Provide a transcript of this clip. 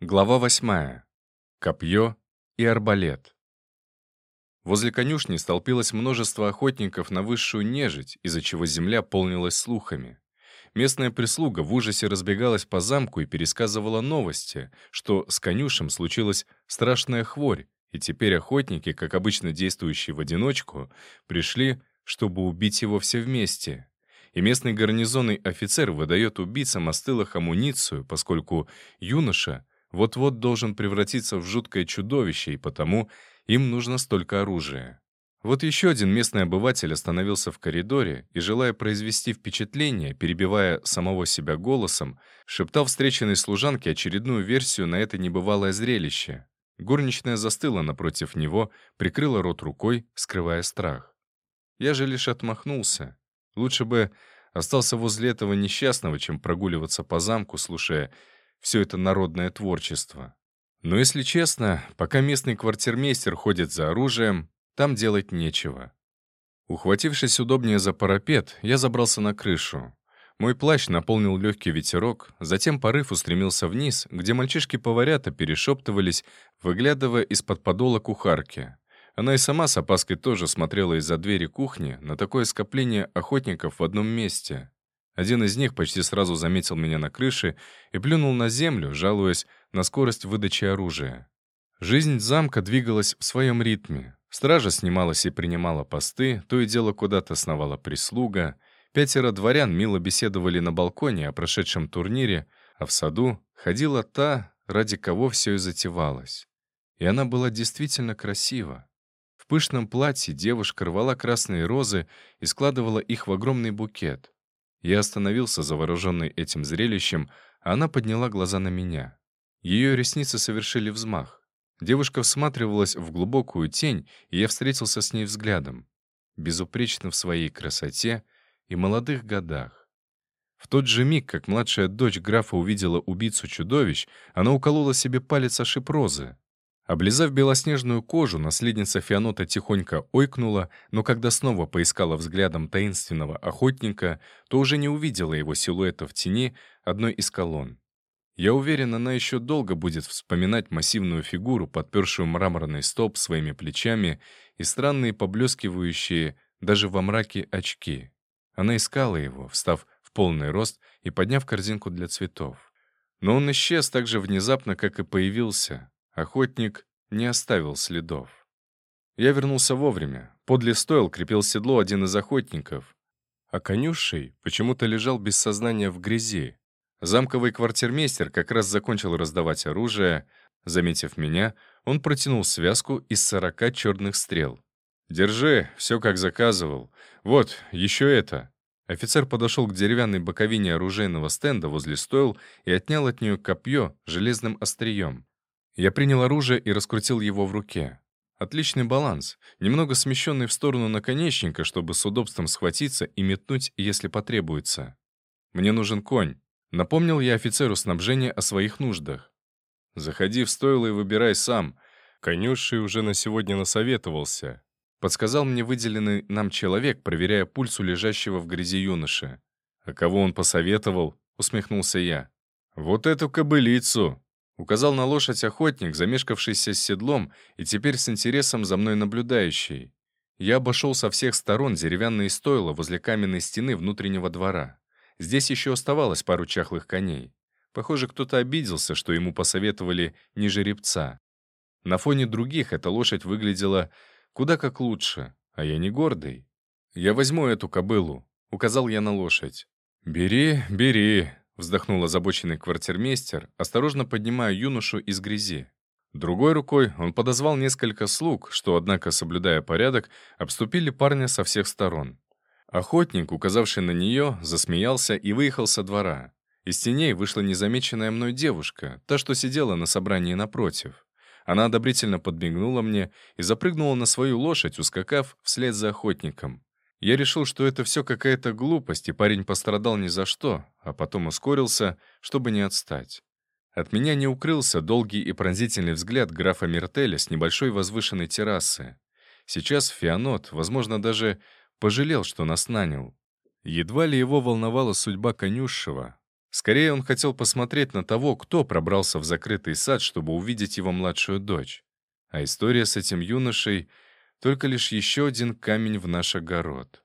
Глава восьмая. Копье и арбалет. Возле конюшни столпилось множество охотников на высшую нежить, из-за чего земля полнилась слухами. Местная прислуга в ужасе разбегалась по замку и пересказывала новости, что с конюшем случилась страшная хворь, и теперь охотники, как обычно действующие в одиночку, пришли, чтобы убить его все вместе. И местный гарнизонный офицер выдает убийцам остылых амуницию, поскольку юноша — вот-вот должен превратиться в жуткое чудовище, и потому им нужно столько оружия. Вот еще один местный обыватель остановился в коридоре и, желая произвести впечатление, перебивая самого себя голосом, шептал встреченной служанке очередную версию на это небывалое зрелище. Горничная застыла напротив него, прикрыла рот рукой, скрывая страх. Я же лишь отмахнулся. Лучше бы остался возле этого несчастного, чем прогуливаться по замку, слушая все это народное творчество. Но если честно, пока местный квартирмейстер ходит за оружием, там делать нечего. Ухватившись удобнее за парапет, я забрался на крышу. Мой плащ наполнил легкий ветерок, затем порыв устремился вниз, где мальчишки-поварята перешептывались, выглядывая из-под подола кухарки. Она и сама с опаской тоже смотрела из-за двери кухни на такое скопление охотников в одном месте. Один из них почти сразу заметил меня на крыше и плюнул на землю, жалуясь на скорость выдачи оружия. Жизнь замка двигалась в своем ритме. Стража снималась и принимала посты, то и дело куда-то сновала прислуга. Пятеро дворян мило беседовали на балконе о прошедшем турнире, а в саду ходила та, ради кого все и затевалось. И она была действительно красива. В пышном платье девушка рвала красные розы и складывала их в огромный букет. Я остановился, завороженный этим зрелищем, а она подняла глаза на меня. Ее ресницы совершили взмах. Девушка всматривалась в глубокую тень, и я встретился с ней взглядом. Безупречно в своей красоте и молодых годах. В тот же миг, как младшая дочь графа увидела убийцу чудовищ, она уколола себе палец о шип розы. Облизав белоснежную кожу, наследница Фианота тихонько ойкнула, но когда снова поискала взглядом таинственного охотника, то уже не увидела его силуэта в тени одной из колонн. Я уверен, она еще долго будет вспоминать массивную фигуру, подпершую мраморный столб своими плечами и странные поблескивающие даже во мраке очки. Она искала его, встав в полный рост и подняв корзинку для цветов. Но он исчез так же внезапно, как и появился, Охотник не оставил следов. Я вернулся вовремя. Подле стоил крепил седло один из охотников. А конюшей почему-то лежал без сознания в грязи. Замковый квартирмейстер как раз закончил раздавать оружие. Заметив меня, он протянул связку из сорока черных стрел. «Держи, все как заказывал. Вот, еще это». Офицер подошел к деревянной боковине оружейного стенда возле стойл и отнял от нее копье железным острием. Я принял оружие и раскрутил его в руке. Отличный баланс, немного смещенный в сторону наконечника, чтобы с удобством схватиться и метнуть, если потребуется. «Мне нужен конь», — напомнил я офицеру снабжения о своих нуждах. «Заходи в стойло и выбирай сам. Конюший уже на сегодня насоветовался», — подсказал мне выделенный нам человек, проверяя пульс у лежащего в грязи юноши. «А кого он посоветовал?» — усмехнулся я. «Вот эту кобылицу!» Указал на лошадь охотник, замешкавшийся с седлом и теперь с интересом за мной наблюдающий. Я обошел со всех сторон деревянные стойла возле каменной стены внутреннего двора. Здесь еще оставалось пару чахлых коней. Похоже, кто-то обиделся, что ему посоветовали не жеребца. На фоне других эта лошадь выглядела куда как лучше, а я не гордый. «Я возьму эту кобылу», — указал я на лошадь. «Бери, бери», Вздохнул озабоченный квартирмейстер, осторожно поднимая юношу из грязи. Другой рукой он подозвал несколько слуг, что, однако, соблюдая порядок, обступили парня со всех сторон. Охотник, указавший на нее, засмеялся и выехал со двора. Из теней вышла незамеченная мной девушка, та, что сидела на собрании напротив. Она одобрительно подмигнула мне и запрыгнула на свою лошадь, ускакав вслед за охотником. Я решил, что это все какая-то глупость, и парень пострадал ни за что, а потом ускорился, чтобы не отстать. От меня не укрылся долгий и пронзительный взгляд графа Мертеля с небольшой возвышенной террасы. Сейчас Фианот, возможно, даже пожалел, что нас нанял. Едва ли его волновала судьба конюшева. Скорее, он хотел посмотреть на того, кто пробрался в закрытый сад, чтобы увидеть его младшую дочь. А история с этим юношей — только лишь еще один камень в наш огород.